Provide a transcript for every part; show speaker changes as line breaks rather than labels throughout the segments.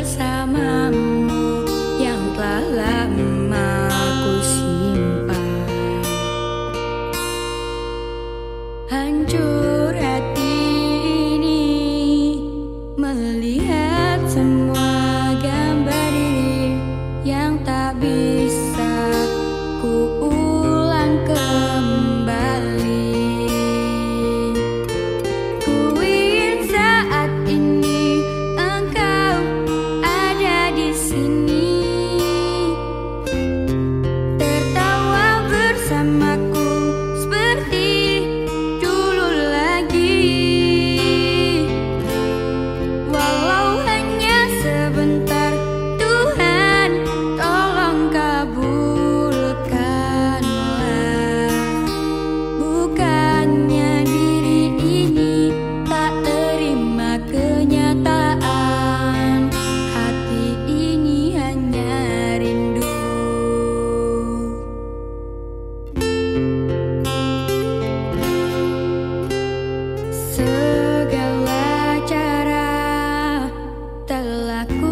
bersamamu yang telah lama ku simpan. Hancur telah ku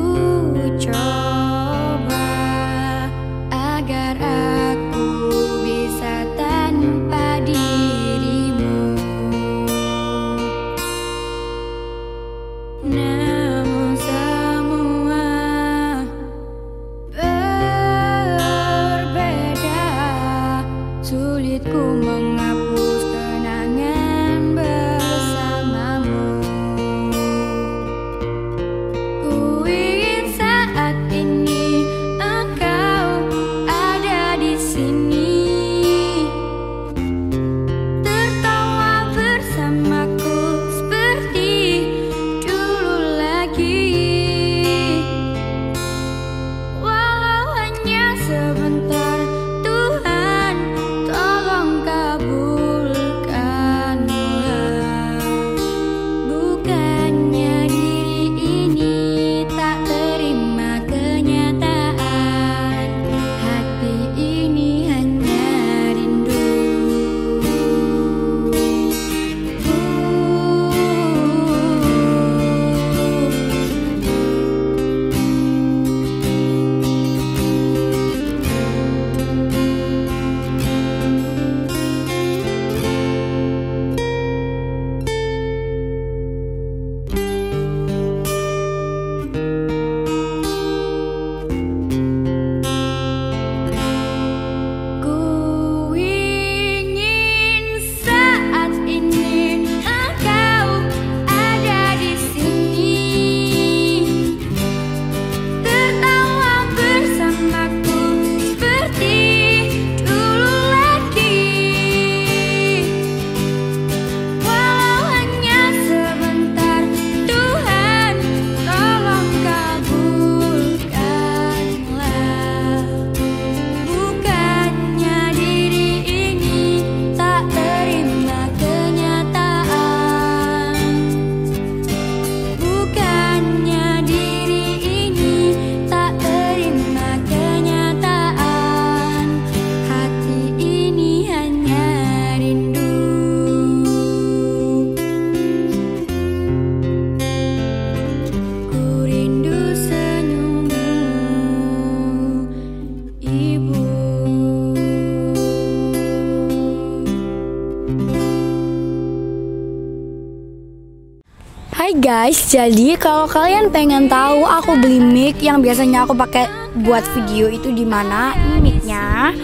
Guys, jadi kalau kalian pengen tahu aku beli mic yang biasanya aku pakai buat video itu di mana? Ini micnya.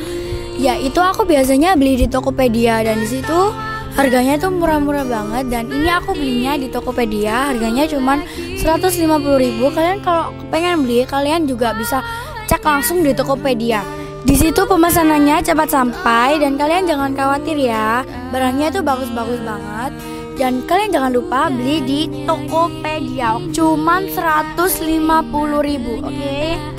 Ya itu aku biasanya beli di Tokopedia dan di situ harganya tuh murah-murah banget dan ini aku belinya di Tokopedia harganya cuman 150.000 kalian kalau pengen beli kalian juga bisa cek langsung di Tokopedia di situ pemesanannya cepat sampai dan kalian jangan khawatir ya barangnya itu bagus-bagus banget dan kalian jangan lupa beli di Tokopedia cuman 150.000 oke okay?